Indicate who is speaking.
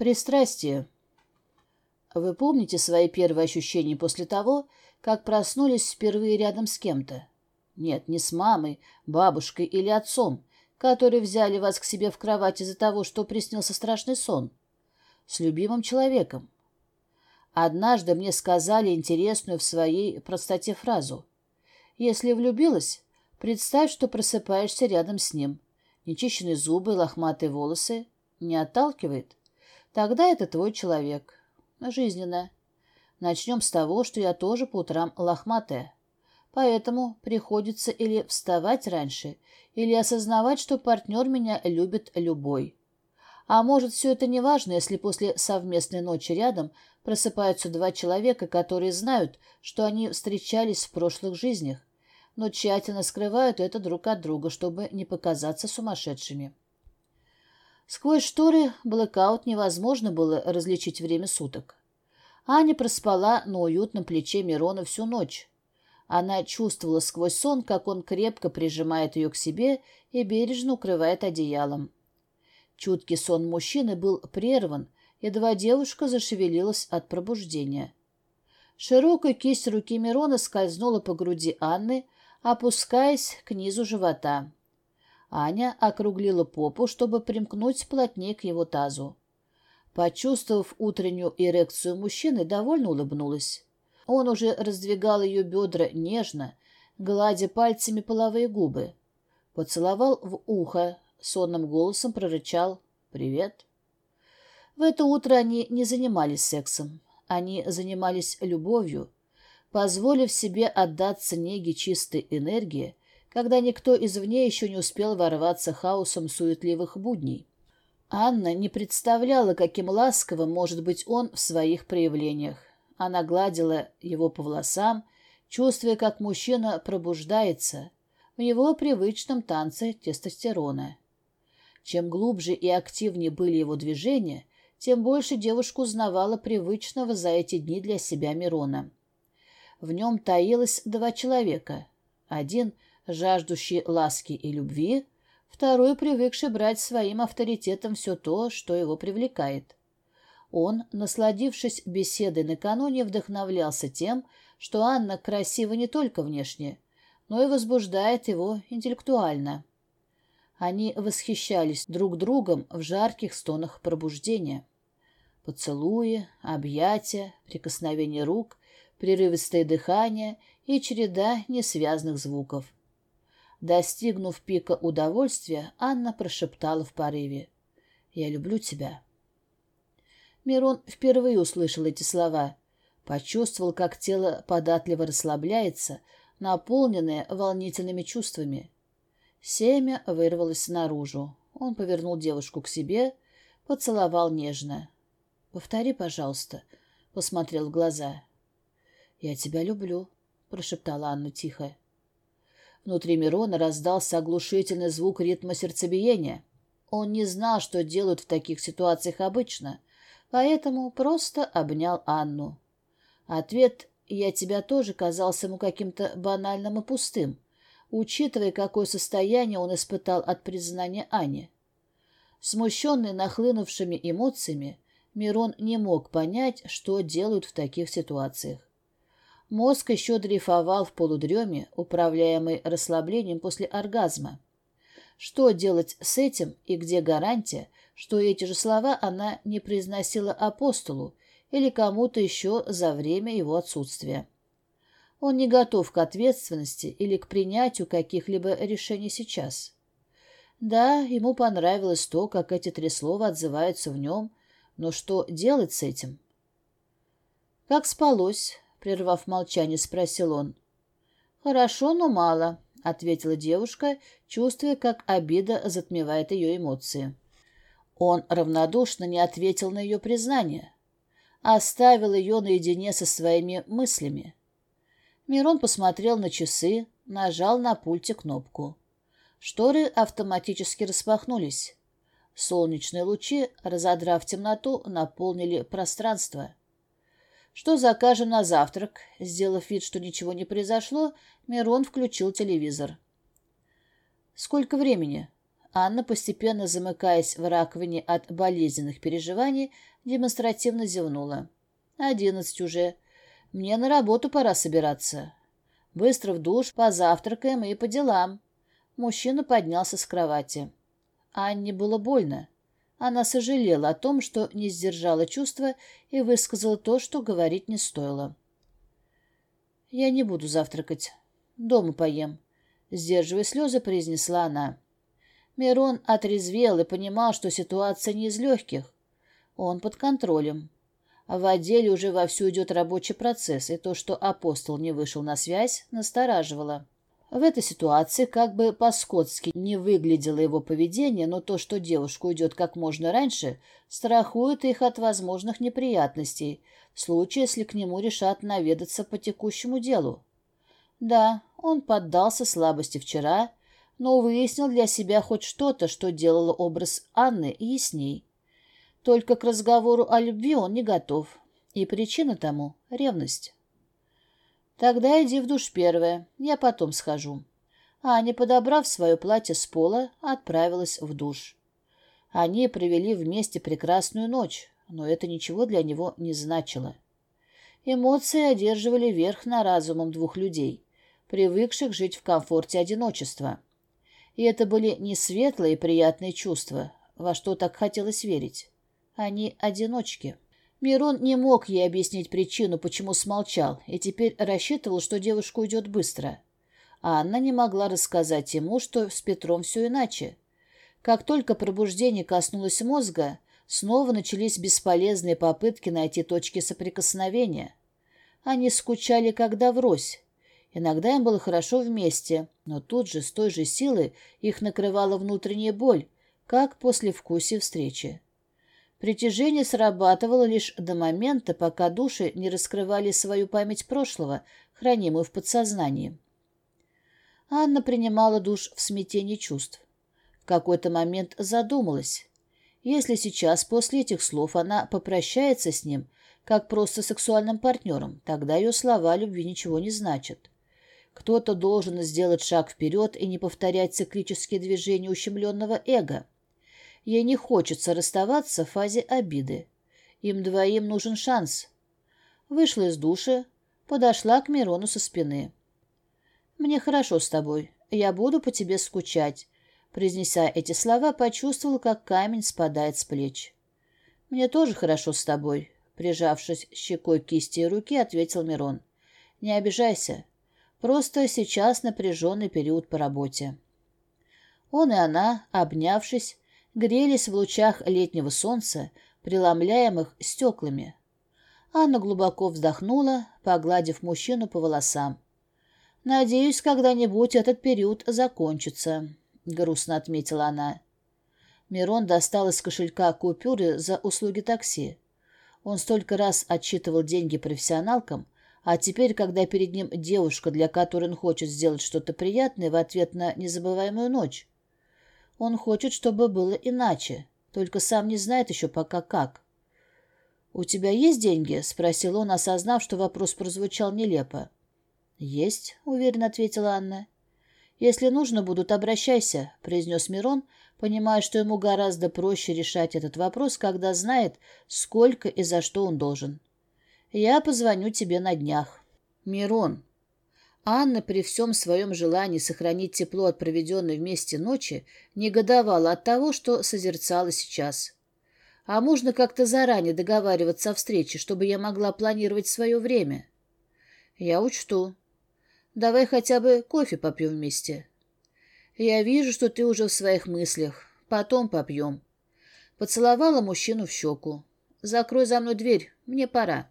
Speaker 1: Пристрастие. Вы помните свои первые ощущения после того, как проснулись впервые рядом с кем-то? Нет, не с мамой, бабушкой или отцом, которые взяли вас к себе в кровать из-за того, что приснился страшный сон. С любимым человеком. Однажды мне сказали интересную в своей простоте фразу. Если влюбилась, представь, что просыпаешься рядом с ним. Нечищенные зубы, лохматые волосы. Не отталкивает? Тогда это твой человек. Жизненно. Начнем с того, что я тоже по утрам лохматая. Поэтому приходится или вставать раньше, или осознавать, что партнер меня любит любой. А может, все это не важно, если после совместной ночи рядом просыпаются два человека, которые знают, что они встречались в прошлых жизнях, но тщательно скрывают это друг от друга, чтобы не показаться сумасшедшими. Сквозь шторы блэкаут невозможно было различить время суток. Аня проспала на уютном плече Мирона всю ночь. Она чувствовала сквозь сон, как он крепко прижимает ее к себе и бережно укрывает одеялом. Чуткий сон мужчины был прерван, едва девушка зашевелилась от пробуждения. Широкая кисть руки Мирона скользнула по груди Анны, опускаясь к низу живота. Аня округлила попу, чтобы примкнуть плотнее к его тазу. Почувствовав утреннюю эрекцию мужчины, довольно улыбнулась. Он уже раздвигал ее бедра нежно, гладя пальцами половые губы. Поцеловал в ухо, сонным голосом прорычал «Привет». В это утро они не занимались сексом. Они занимались любовью, позволив себе отдаться неге чистой энергии, когда никто извне еще не успел ворваться хаосом суетливых будней. Анна не представляла, каким ласковым может быть он в своих проявлениях. Она гладила его по волосам, чувствуя, как мужчина пробуждается в его привычном танце тестостерона. Чем глубже и активнее были его движения, тем больше девушка узнавала привычного за эти дни для себя Мирона. В нем таилось два человека. Один — жаждущий ласки и любви, второй привыкший брать своим авторитетом все то, что его привлекает. Он, насладившись беседой накануне, вдохновлялся тем, что Анна красива не только внешне, но и возбуждает его интеллектуально. Они восхищались друг другом в жарких стонах пробуждения. Поцелуи, объятия, прикосновение рук, прерывистое дыхание и череда несвязных звуков — Достигнув пика удовольствия, Анна прошептала в порыве. «Я люблю тебя». Мирон впервые услышал эти слова. Почувствовал, как тело податливо расслабляется, наполненное волнительными чувствами. Семя вырвалось наружу. Он повернул девушку к себе, поцеловал нежно. «Повтори, пожалуйста», — посмотрел в глаза. «Я тебя люблю», — прошептала Анна тихо. Внутри Мирона раздался оглушительный звук ритма сердцебиения. Он не знал, что делают в таких ситуациях обычно, поэтому просто обнял Анну. Ответ «я тебя тоже» казался ему каким-то банальным и пустым, учитывая, какое состояние он испытал от признания Ани. Смущенный нахлынувшими эмоциями, Мирон не мог понять, что делают в таких ситуациях. Мозг еще дрейфовал в полудреме, управляемый расслаблением после оргазма. Что делать с этим и где гарантия, что эти же слова она не произносила апостолу или кому-то еще за время его отсутствия? Он не готов к ответственности или к принятию каких-либо решений сейчас. Да, ему понравилось то, как эти три слова отзываются в нем, но что делать с этим? Как спалось? Прервав молчание, спросил он. «Хорошо, но мало», — ответила девушка, чувствуя, как обида затмевает ее эмоции. Он равнодушно не ответил на ее признание. Оставил ее наедине со своими мыслями. Мирон посмотрел на часы, нажал на пульте кнопку. Шторы автоматически распахнулись. Солнечные лучи, разодрав темноту, наполнили пространство. «Что закажем на завтрак?» Сделав вид, что ничего не произошло, Мирон включил телевизор. «Сколько времени?» Анна, постепенно замыкаясь в раковине от болезненных переживаний, демонстративно зевнула. «Одиннадцать уже. Мне на работу пора собираться. Быстро в душ, позавтракаем и по делам». Мужчина поднялся с кровати. Анне было больно. Она сожалела о том, что не сдержала чувства и высказала то, что говорить не стоило. «Я не буду завтракать. Дома поем», — сдерживая слезы, произнесла она. Мирон отрезвел и понимал, что ситуация не из легких. Он под контролем. В отделе уже вовсю идет рабочий процесс, и то, что апостол не вышел на связь, настораживало. В этой ситуации как бы по-скотски не выглядело его поведение, но то, что девушка уйдет как можно раньше, страхует их от возможных неприятностей, в случае, если к нему решат наведаться по текущему делу. Да, он поддался слабости вчера, но выяснил для себя хоть что-то, что делало образ Анны ясней. Только к разговору о любви он не готов, и причина тому — ревность. «Тогда иди в душ первая, я потом схожу». Аня, подобрав свое платье с пола, отправилась в душ. Они провели вместе прекрасную ночь, но это ничего для него не значило. Эмоции одерживали верх на разумом двух людей, привыкших жить в комфорте одиночества. И это были не светлые и приятные чувства, во что так хотелось верить. Они одиночки. Мирон не мог ей объяснить причину, почему смолчал, и теперь рассчитывал, что девушка уйдет быстро. А Анна не могла рассказать ему, что с Петром все иначе. Как только пробуждение коснулось мозга, снова начались бесполезные попытки найти точки соприкосновения. Они скучали, когда врозь. Иногда им было хорошо вместе, но тут же, с той же силой, их накрывала внутренняя боль, как после вкуса встречи. Притяжение срабатывало лишь до момента, пока души не раскрывали свою память прошлого, хранимую в подсознании. Анна принимала душ в смятении чувств. В какой-то момент задумалась. Если сейчас, после этих слов, она попрощается с ним, как просто сексуальным партнером, тогда ее слова любви ничего не значат. Кто-то должен сделать шаг вперед и не повторять циклические движения ущемленного эго. Ей не хочется расставаться в фазе обиды. Им двоим нужен шанс. Вышла из души, подошла к Мирону со спины. «Мне хорошо с тобой. Я буду по тебе скучать». Произнеся эти слова, почувствовала, как камень спадает с плеч. «Мне тоже хорошо с тобой», — прижавшись щекой кисти и руки, ответил Мирон. «Не обижайся. Просто сейчас напряженный период по работе». Он и она, обнявшись, грелись в лучах летнего солнца, преломляемых стеклами. Анна глубоко вздохнула, погладив мужчину по волосам. «Надеюсь, когда-нибудь этот период закончится», — грустно отметила она. Мирон достал из кошелька купюры за услуги такси. Он столько раз отчитывал деньги профессионалкам, а теперь, когда перед ним девушка, для которой он хочет сделать что-то приятное в ответ на незабываемую ночь, он хочет, чтобы было иначе, только сам не знает еще пока как. «У тебя есть деньги?» — спросил он, осознав, что вопрос прозвучал нелепо. «Есть», — уверенно ответила Анна. «Если нужно будут, обращайся», — произнес Мирон, понимая, что ему гораздо проще решать этот вопрос, когда знает, сколько и за что он должен. «Я позвоню тебе на днях». «Мирон, Анна при всем своем желании сохранить тепло от проведенной вместе ночи негодовала от того, что созерцала сейчас. А можно как-то заранее договариваться о встрече, чтобы я могла планировать свое время? Я учту. Давай хотя бы кофе попьем вместе. Я вижу, что ты уже в своих мыслях. Потом попьем. Поцеловала мужчину в щеку. Закрой за мной дверь, мне пора.